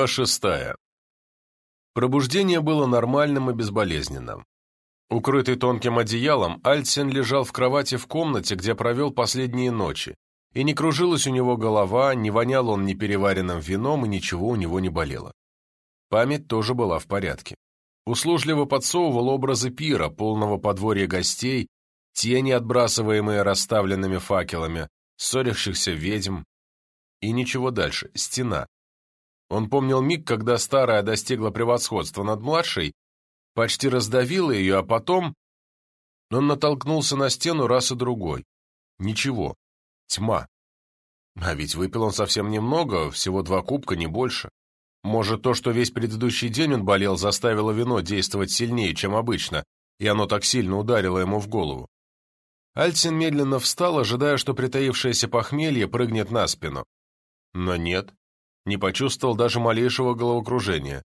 Глава шестая. Пробуждение было нормальным и безболезненным. Укрытый тонким одеялом, Альтсен лежал в кровати в комнате, где провел последние ночи, и не кружилась у него голова, не вонял он непереваренным вином, и ничего у него не болело. Память тоже была в порядке. Услужливо подсовывал образы пира, полного подворья гостей, тени, отбрасываемые расставленными факелами, ссорящихся ведьм, и ничего дальше, стена. Он помнил миг, когда старая достигла превосходства над младшей, почти раздавила ее, а потом... Он натолкнулся на стену раз и другой. Ничего. Тьма. А ведь выпил он совсем немного, всего два кубка, не больше. Может, то, что весь предыдущий день он болел, заставило вино действовать сильнее, чем обычно, и оно так сильно ударило ему в голову. Альцин медленно встал, ожидая, что притаившееся похмелье прыгнет на спину. Но нет, не почувствовал даже малейшего головокружения.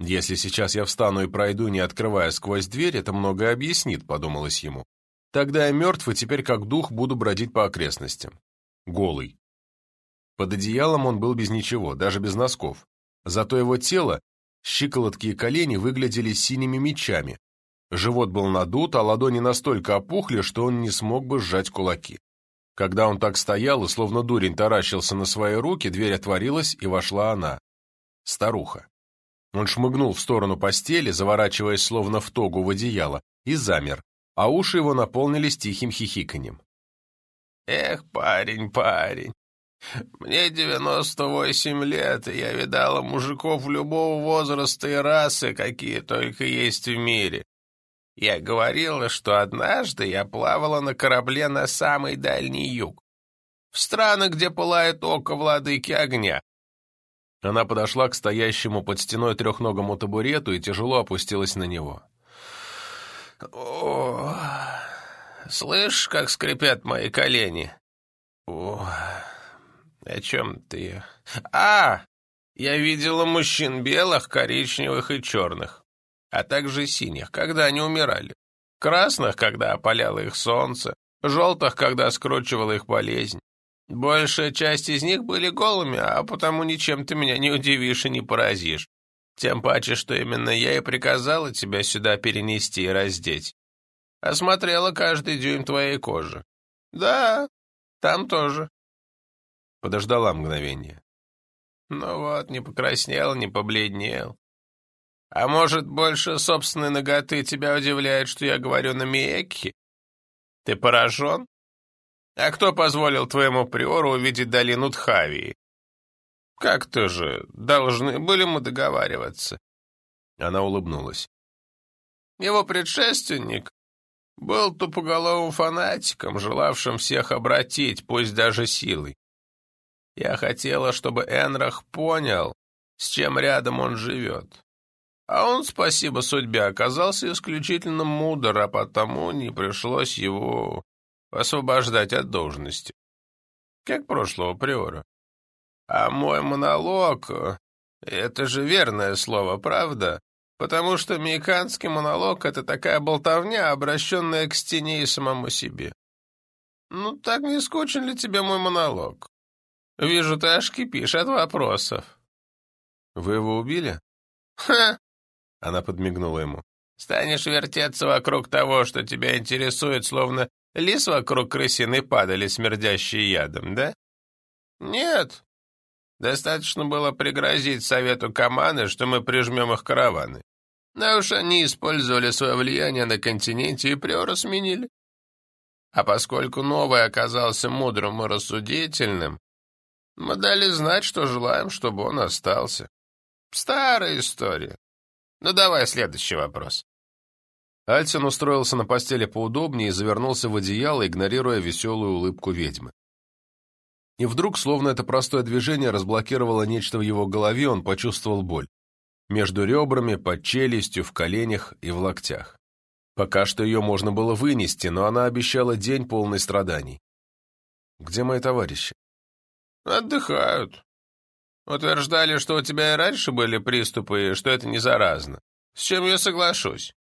«Если сейчас я встану и пройду, не открывая сквозь дверь, это многое объяснит», — подумалось ему. «Тогда я мертв, и теперь как дух буду бродить по окрестностям. Голый». Под одеялом он был без ничего, даже без носков. Зато его тело, щиколотки и колени выглядели синими мечами. Живот был надут, а ладони настолько опухли, что он не смог бы сжать кулаки. Когда он так стоял и словно дурень таращился на свои руки, дверь отворилась, и вошла она. Старуха. Он шмыгнул в сторону постели, заворачиваясь словно в тогу в одеяло, и замер, а уши его наполнились тихим хихиканьем. «Эх, парень, парень, мне девяносто восемь лет, и я видала мужиков любого возраста и расы, какие только есть в мире. Я говорила, что однажды я плавала на корабле на самый дальний юг, в страны, где пылает око владыки огня, она подошла к стоящему под стеной трехногому табурету и тяжело опустилась на него. «О, слышишь, как скрипят мои колени? О, о чем ты? А, я видела мужчин белых, коричневых и черных, а также синих, когда они умирали, красных, когда опаляло их солнце, желтых, когда скручивала их болезнь, Большая часть из них были голыми, а потому ничем ты меня не удивишь и не поразишь. Тем паче, что именно я и приказала тебя сюда перенести и раздеть. Осмотрела каждый дюйм твоей кожи. Да, там тоже. Подождала мгновение. Ну вот, не покраснел, не побледнел. А может, больше собственной ноготы тебя удивляет, что я говорю на Миекхе? Ты поражен? А кто позволил твоему приору увидеть долину Тхавии? Как-то же должны были мы договариваться. Она улыбнулась. Его предшественник был тупоголовым фанатиком, желавшим всех обратить, пусть даже силой. Я хотела, чтобы Энрах понял, с чем рядом он живет. А он, спасибо судьбе, оказался исключительно мудр, а потому не пришлось его освобождать от должности. Как прошлого приора. А мой монолог — это же верное слово, правда? Потому что мейканский монолог — это такая болтовня, обращенная к стене и самому себе. Ну, так не скучен ли тебе мой монолог? Вижу, ты аж кипишь от вопросов. Вы его убили? Ха! Она подмигнула ему. Станешь вертеться вокруг того, что тебя интересует, словно Лис вокруг крысины падали, смердящие ядом, да? Нет. Достаточно было пригрозить совету Каманы, что мы прижмем их караваны. А уж они использовали свое влияние на континенте и приора сменили. А поскольку новый оказался мудрым и рассудительным, мы дали знать, что желаем, чтобы он остался. Старая история. Ну давай следующий вопрос. Альцин устроился на постели поудобнее и завернулся в одеяло, игнорируя веселую улыбку ведьмы. И вдруг, словно это простое движение разблокировало нечто в его голове, он почувствовал боль. Между ребрами, под челюстью, в коленях и в локтях. Пока что ее можно было вынести, но она обещала день полный страданий. «Где мои товарищи?» «Отдыхают. Утверждали, что у тебя и раньше были приступы, и что это не заразно. С чем я соглашусь.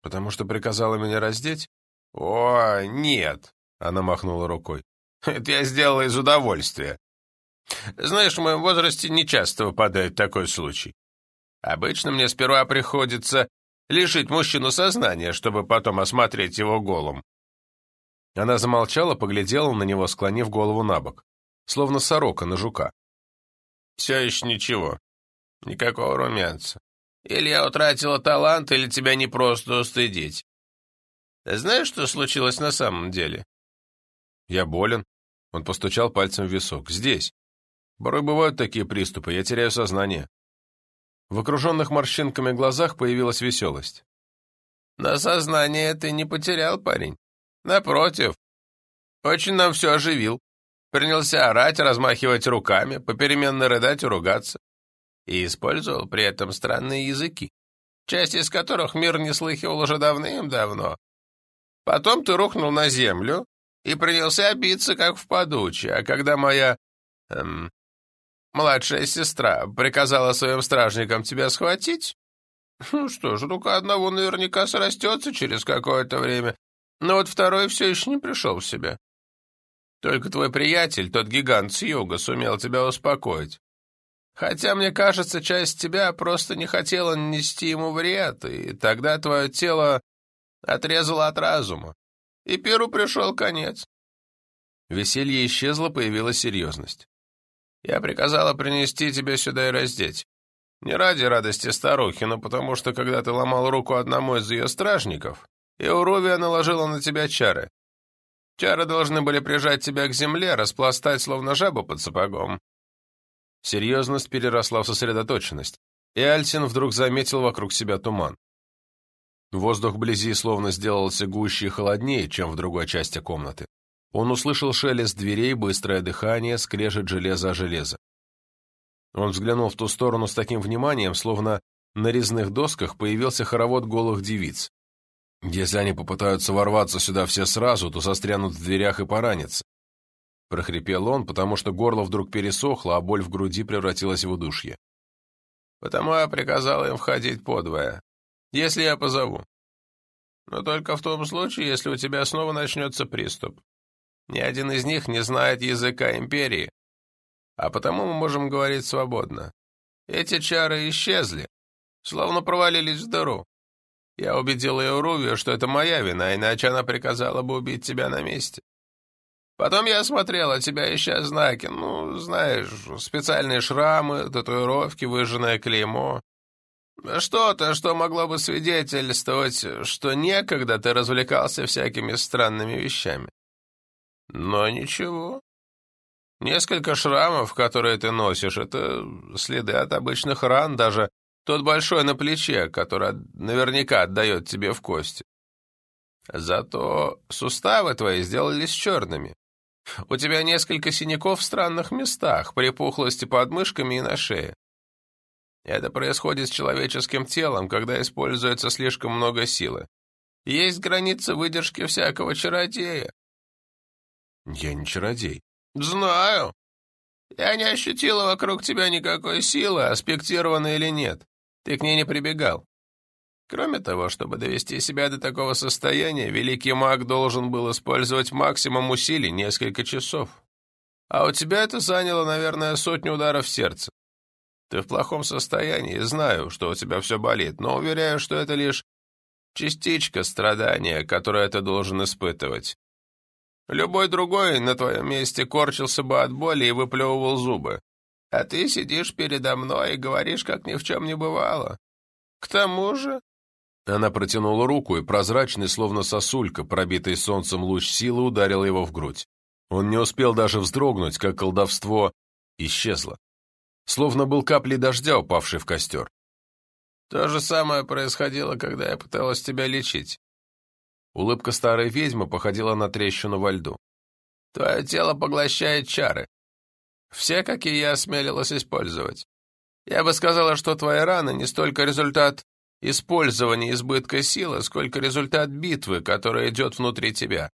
Потому что приказала меня раздеть? О, нет, она махнула рукой. Это я сделала из удовольствия. Знаешь, в моем возрасте нечасто выпадает такой случай. Обычно мне сперва приходится лишить мужчину сознания, чтобы потом осмотреть его голым. Она замолчала, поглядела на него, склонив голову на бок, словно сорока на жука. «Все еще ничего. Никакого румянца. Или я утратила талант, или тебя не просто устыдить. Знаешь, что случилось на самом деле?» «Я болен». Он постучал пальцем в висок. «Здесь. Порой бывают такие приступы, я теряю сознание». В окруженных морщинками глазах появилась веселость. «Но сознание ты не потерял, парень. Напротив, очень нам все оживил. Принялся орать, размахивать руками, попеременно рыдать и ругаться. И использовал при этом странные языки, часть из которых мир не слыхивал уже давным-давно. Потом ты рухнул на землю и принялся биться, как в подуче, а когда моя... Эм, младшая сестра приказала своим стражникам тебя схватить, ну что ж, рука одного наверняка срастется через какое-то время, но вот второй все еще не пришел в себя. Только твой приятель, тот гигант с юга, сумел тебя успокоить. Хотя, мне кажется, часть тебя просто не хотела нанести ему вред, и тогда твое тело отрезало от разума. И Перу пришел конец. Веселье исчезло, появилась серьезность. Я приказала принести тебя сюда и раздеть. Не ради радости старухи, но потому что, когда ты ломал руку одному из ее стражников, и Урувия наложила на тебя чары. Чары должны были прижать тебя к земле, распластать, словно жабу под сапогом. Серьезность переросла в сосредоточенность, и Альсин вдруг заметил вокруг себя туман. Воздух вблизи словно сделался гуще и холоднее, чем в другой части комнаты. Он услышал шелест дверей, быстрое дыхание, скрежет железа о железо. Он взглянул в ту сторону с таким вниманием, словно на резных досках появился хоровод голых девиц. Если они попытаются ворваться сюда все сразу, то застрянут в дверях и поранятся. Прохрипел он, потому что горло вдруг пересохло, а боль в груди превратилась в удушье. Потому я приказал им входить подвое, если я позову. Но только в том случае, если у тебя снова начнется приступ. Ни один из них не знает языка Империи, а потому мы можем говорить свободно. Эти чары исчезли, словно провалились в дыру. Я убедил ее Рувию, что это моя вина, иначе она приказала бы убить тебя на месте. Потом я осмотрел, от тебя ища знаки, ну, знаешь, специальные шрамы, татуировки, выжженное клеймо. Что-то, что могло бы свидетельствовать, что некогда ты развлекался всякими странными вещами. Но ничего. Несколько шрамов, которые ты носишь, это следы от обычных ран, даже тот большой на плече, который наверняка отдает тебе в кости. Зато суставы твои сделались черными. У тебя несколько синяков в странных местах, припухлости под мышками и на шее. Это происходит с человеческим телом, когда используется слишком много силы. Есть граница выдержки всякого чародея. Я не чародей. Знаю. Я не ощутила вокруг тебя никакой силы, аспектированной или нет. Ты к ней не прибегал. Кроме того, чтобы довести себя до такого состояния, великий маг должен был использовать максимум усилий несколько часов. А у тебя это заняло, наверное, сотню ударов в сердце. Ты в плохом состоянии, знаю, что у тебя все болит, но уверяю, что это лишь частичка страдания, которое ты должен испытывать. Любой другой на твоем месте корчился бы от боли и выплевывал зубы. А ты сидишь передо мной и говоришь, как ни в чем не бывало. К тому же...» Она протянула руку, и прозрачный, словно сосулька, пробитый солнцем луч силы, ударил его в грудь. Он не успел даже вздрогнуть, как колдовство исчезло. Словно был каплей дождя, упавший в костер. «То же самое происходило, когда я пыталась тебя лечить». Улыбка старой ведьмы походила на трещину во льду. «Твое тело поглощает чары. Все, какие я осмелилась использовать. Я бы сказала, что твои раны не столько результат использования избытка силы, сколько результат битвы, которая идет внутри тебя.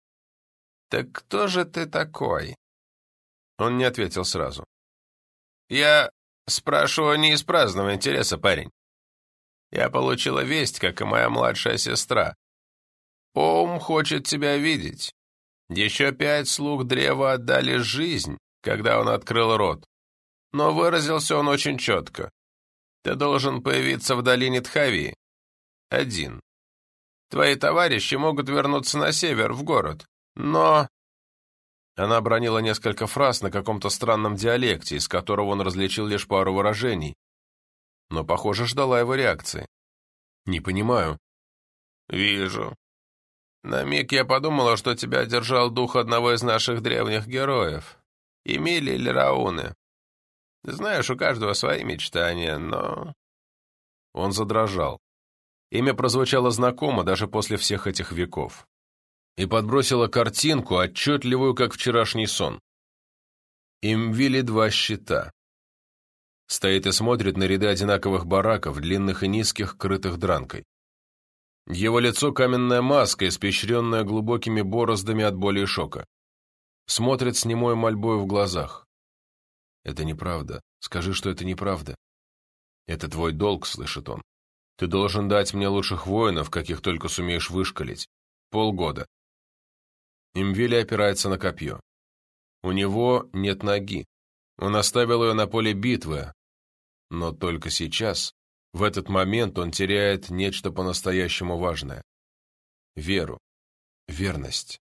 Так кто же ты такой?» Он не ответил сразу. «Я спрашиваю не из праздного интереса, парень. Я получила весть, как и моя младшая сестра. Ом хочет тебя видеть. Еще пять слуг древа отдали жизнь, когда он открыл рот. но выразился он очень четко. Ты должен появиться в долине Тхави. Один. Твои товарищи могут вернуться на север, в город, но...» Она обронила несколько фраз на каком-то странном диалекте, из которого он различил лишь пару выражений, но, похоже, ждала его реакции. «Не понимаю». «Вижу. На миг я подумала, что тебя держал дух одного из наших древних героев, Эмили или Рауны. Знаешь, у каждого свои мечтания, но...» Он задрожал. Имя прозвучало знакомо даже после всех этих веков. И подбросило картинку, отчетливую, как вчерашний сон. Им вили два щита. Стоит и смотрит на ряды одинаковых бараков, длинных и низких, крытых дранкой. Его лицо каменная маска, испещренная глубокими бороздами от боли и шока. Смотрит с немой мольбой в глазах. «Это неправда. Скажи, что это неправда. Это твой долг», — слышит он. «Ты должен дать мне лучших воинов, каких только сумеешь вышкалить. Полгода». Имвили опирается на копье. У него нет ноги. Он оставил ее на поле битвы, но только сейчас, в этот момент, он теряет нечто по-настоящему важное. Веру. Верность.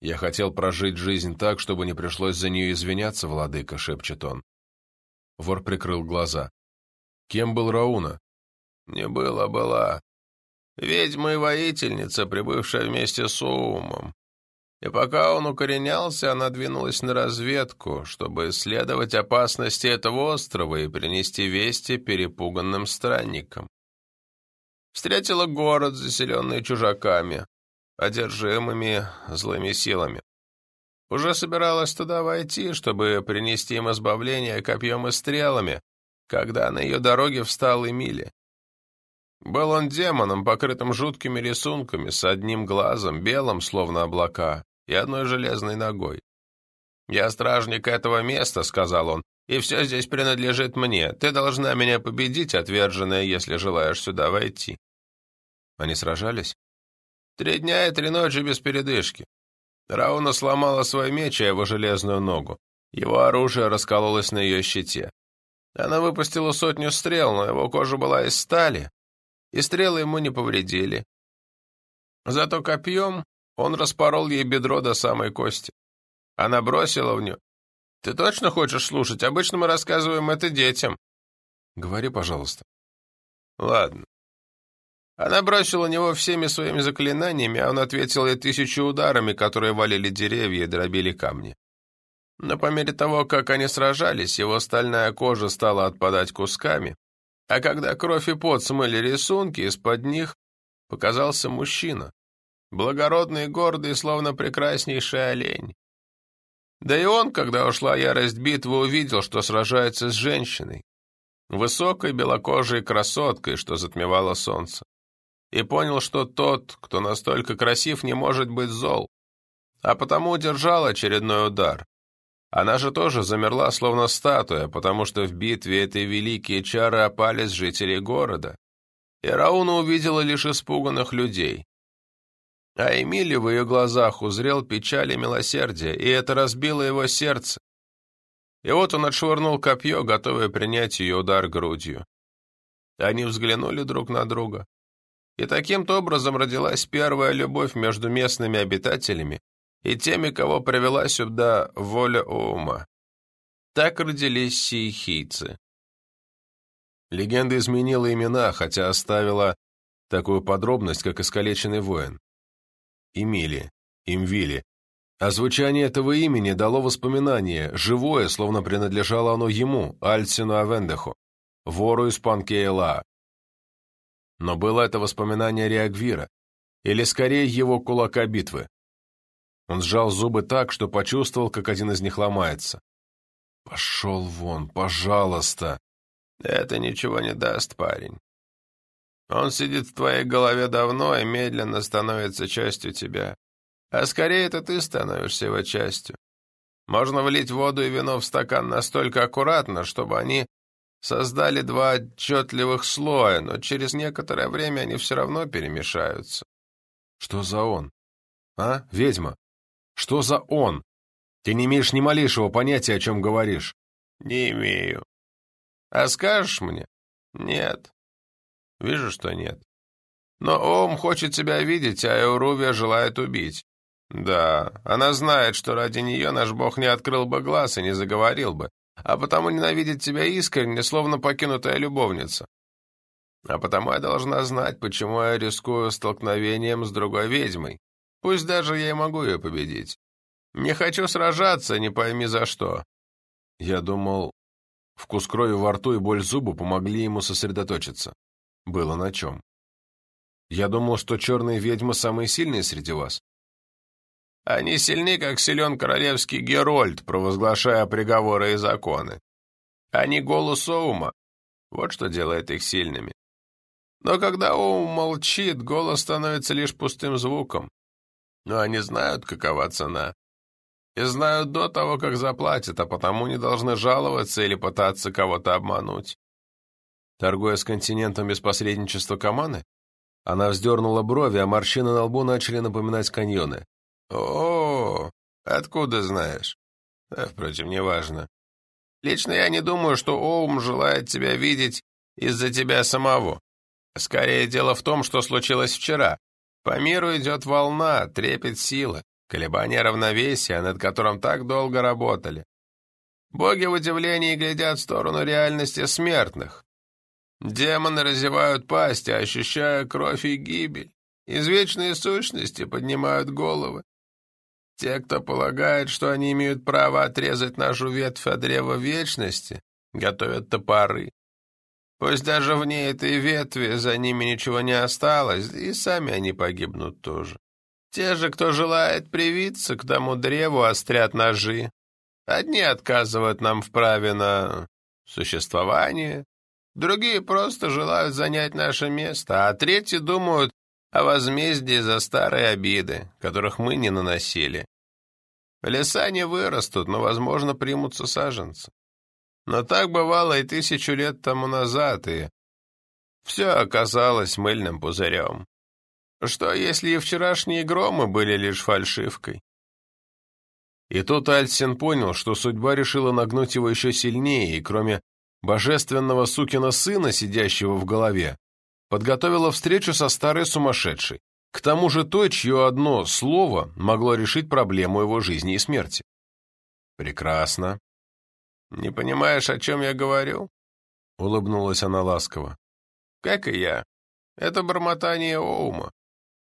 «Я хотел прожить жизнь так, чтобы не пришлось за нее извиняться, владыка», — шепчет он. Вор прикрыл глаза. «Кем был Рауна?» «Не было, была. Ведьма и воительница, прибывшая вместе с Оумом. И пока он укоренялся, она двинулась на разведку, чтобы исследовать опасности этого острова и принести вести перепуганным странникам. Встретила город, заселенный чужаками, одержимыми злыми силами. Уже собиралась туда войти, чтобы принести им избавление копьем и стрелами, когда на ее дороге встал Эмили. Был он демоном, покрытым жуткими рисунками, с одним глазом, белым, словно облака, и одной железной ногой. «Я стражник этого места», — сказал он, — «и все здесь принадлежит мне. Ты должна меня победить, отверженная, если желаешь сюда войти». Они сражались? Три дня и три ночи без передышки. Рауна сломала свой меч и его железную ногу. Его оружие раскололось на ее щите. Она выпустила сотню стрел, но его кожа была из стали, и стрелы ему не повредили. Зато копьем он распорол ей бедро до самой кости. Она бросила в нее. «Ты точно хочешь слушать? Обычно мы рассказываем это детям». «Говори, пожалуйста». «Ладно». Она бросила него всеми своими заклинаниями, а он ответил ей тысячу ударами, которые валили деревья и дробили камни. Но по мере того, как они сражались, его стальная кожа стала отпадать кусками, а когда кровь и пот смыли рисунки, из-под них показался мужчина благородный и гордый, словно прекраснейший олень. Да и он, когда ушла ярость битвы, увидел, что сражается с женщиной, высокой белокожей красоткой, что затмевало солнце, и понял, что тот, кто настолько красив, не может быть зол, а потому удержал очередной удар. Она же тоже замерла, словно статуя, потому что в битве этой великие чары опали с жителей города, и Рауна увидела лишь испуганных людей. А Эмили в ее глазах узрел печаль и милосердие, и это разбило его сердце. И вот он отшвырнул копье, готовое принять ее удар грудью. Они взглянули друг на друга. И таким-то образом родилась первая любовь между местными обитателями и теми, кого привела сюда воля ума. Так родились сиихийцы. Легенда изменила имена, хотя оставила такую подробность, как искалеченный воин. Эмили, Имвили. А звучание этого имени дало воспоминание, живое, словно принадлежало оно ему, Альцину Авендеху, вору из Панкейла. Но было это воспоминание Реагвира, или скорее его кулака битвы. Он сжал зубы так, что почувствовал, как один из них ломается. «Пошел вон, пожалуйста!» «Это ничего не даст, парень. Он сидит в твоей голове давно и медленно становится частью тебя. А скорее это ты становишься его частью. Можно влить воду и вино в стакан настолько аккуратно, чтобы они создали два отчетливых слоя, но через некоторое время они все равно перемешаются. Что за он? А, ведьма? Что за он? Ты не имеешь ни малейшего понятия, о чем говоришь. Не имею. А скажешь мне? Нет. Вижу, что нет. Но Ом хочет тебя видеть, а Эурувия желает убить. Да, она знает, что ради нее наш бог не открыл бы глаз и не заговорил бы, а потому ненавидит тебя искренне, словно покинутая любовница. А потому я должна знать, почему я рискую столкновением с другой ведьмой. Пусть даже я и могу ее победить. Не хочу сражаться, не пойми за что. Я думал, вкус крови во рту и боль зуба помогли ему сосредоточиться. Было на чем. Я думал, что черные ведьмы самые сильные среди вас. Они сильны, как силен королевский Герольд, провозглашая приговоры и законы. Они голос Оума. Вот что делает их сильными. Но когда Оум молчит, голос становится лишь пустым звуком. Но они знают, какова цена. И знают до того, как заплатят, а потому не должны жаловаться или пытаться кого-то обмануть. Торгуя с континентом без посредничества Каманы? Она вздернула брови, а морщины на лбу начали напоминать каньоны. «О, откуда знаешь?» а, «Впрочем, неважно. Лично я не думаю, что Оум желает тебя видеть из-за тебя самого. Скорее, дело в том, что случилось вчера. По миру идет волна, трепет силы, колебания равновесия, над которым так долго работали. Боги в удивлении глядят в сторону реальности смертных. Демоны разевают пасти, ощущая кровь и гибель. Извечные сущности поднимают головы. Те, кто полагает, что они имеют право отрезать нашу ветвь от древа вечности, готовят топоры. Пусть даже вне этой ветви за ними ничего не осталось, и сами они погибнут тоже. Те же, кто желает привиться к тому древу, острят ножи. Одни отказывают нам в праве на существование, другие просто желают занять наше место, а третьи думают о возмездии за старые обиды, которых мы не наносили. Леса не вырастут, но, возможно, примутся саженцы. Но так бывало и тысячу лет тому назад, и все оказалось мыльным пузырем. Что, если и вчерашние громы были лишь фальшивкой? И тут Альсин понял, что судьба решила нагнуть его еще сильнее, и кроме божественного сукина сына, сидящего в голове, подготовила встречу со старой сумасшедшей, к тому же той, чье одно слово могло решить проблему его жизни и смерти. Прекрасно. Не понимаешь, о чем я говорю? Улыбнулась она ласково. Как и я. Это бормотание Оума.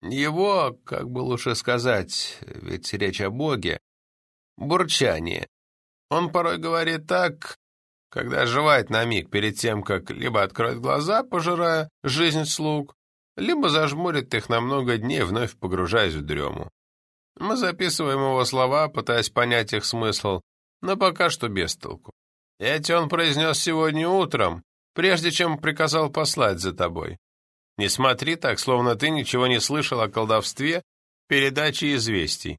Его, как бы лучше сказать, ведь речь о Боге, бурчание. Он порой говорит так, когда оживает на миг перед тем, как либо откроет глаза, пожирая жизнь слуг, либо зажмурит их на много дней, вновь погружаясь в дрему. Мы записываем его слова, пытаясь понять их смысл, но пока что без толку. Эти он произнес сегодня утром, прежде чем приказал послать за тобой. Не смотри так, словно ты ничего не слышал о колдовстве, передаче известий.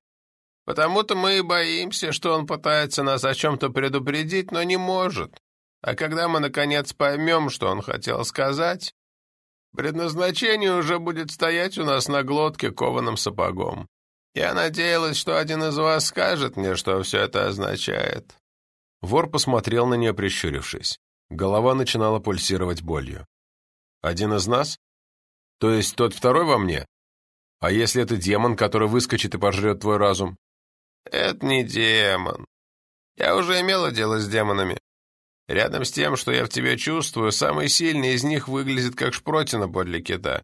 Потому-то мы и боимся, что он пытается нас о чем-то предупредить, но не может. А когда мы, наконец, поймем, что он хотел сказать, предназначение уже будет стоять у нас на глотке кованым сапогом. Я надеялась, что один из вас скажет мне, что все это означает». Вор посмотрел на нее, прищурившись. Голова начинала пульсировать болью. «Один из нас? То есть тот второй во мне? А если это демон, который выскочит и пожрет твой разум?» «Это не демон. Я уже имела дело с демонами. Рядом с тем, что я в тебе чувствую, самый сильный из них выглядит как шпротина подле кита.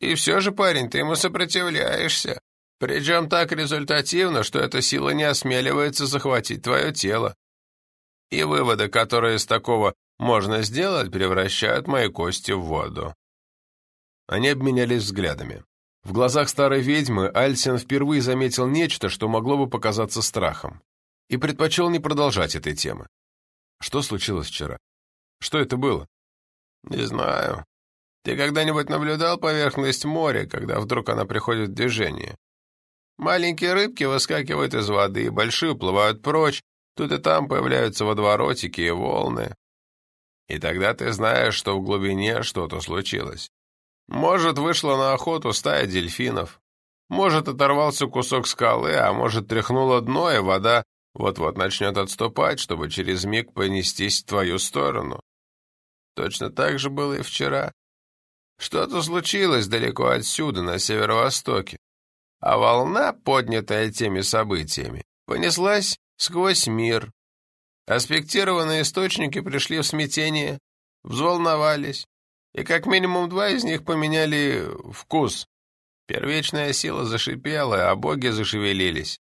И все же, парень, ты ему сопротивляешься. Причем так результативно, что эта сила не осмеливается захватить твое тело. И выводы, которые из такого можно сделать, превращают мои кости в воду». Они обменялись взглядами. В глазах старой ведьмы Альсен впервые заметил нечто, что могло бы показаться страхом, и предпочел не продолжать этой темы. Что случилось вчера? Что это было? Не знаю. Ты когда-нибудь наблюдал поверхность моря, когда вдруг она приходит в движение? Маленькие рыбки выскакивают из воды, большие уплывают прочь, тут и там появляются водоворотики и волны. И тогда ты знаешь, что в глубине что-то случилось. Может, вышла на охоту стая дельфинов. Может, оторвался кусок скалы, а может, тряхнуло дно, и вода вот-вот начнет отступать, чтобы через миг понестись в твою сторону. Точно так же было и вчера. Что-то случилось далеко отсюда, на северо-востоке, а волна, поднятая теми событиями, понеслась сквозь мир. Аспектированные источники пришли в смятение, взволновались, и как минимум два из них поменяли вкус. Первичная сила зашипела, а боги зашевелились.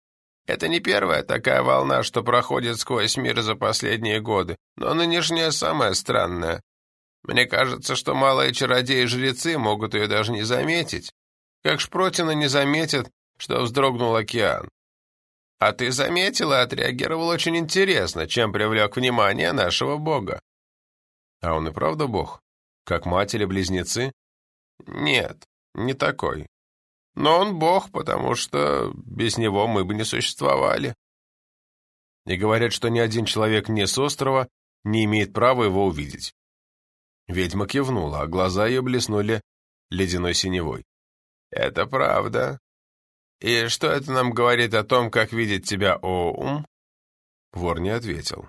Это не первая такая волна, что проходит сквозь мир за последние годы, но нынешняя самая странная. Мне кажется, что малые чародеи-жрецы могут ее даже не заметить, как Шпротина не заметит, что вздрогнул океан. А ты заметил и отреагировал очень интересно, чем привлек внимание нашего бога. А он и правда бог? Как мать или близнецы? Нет, не такой. Но он бог, потому что без него мы бы не существовали. И говорят, что ни один человек не с острова не имеет права его увидеть. Ведьма кивнула, а глаза ее блеснули ледяной синевой. «Это правда. И что это нам говорит о том, как видит тебя Оум?» Вор не ответил.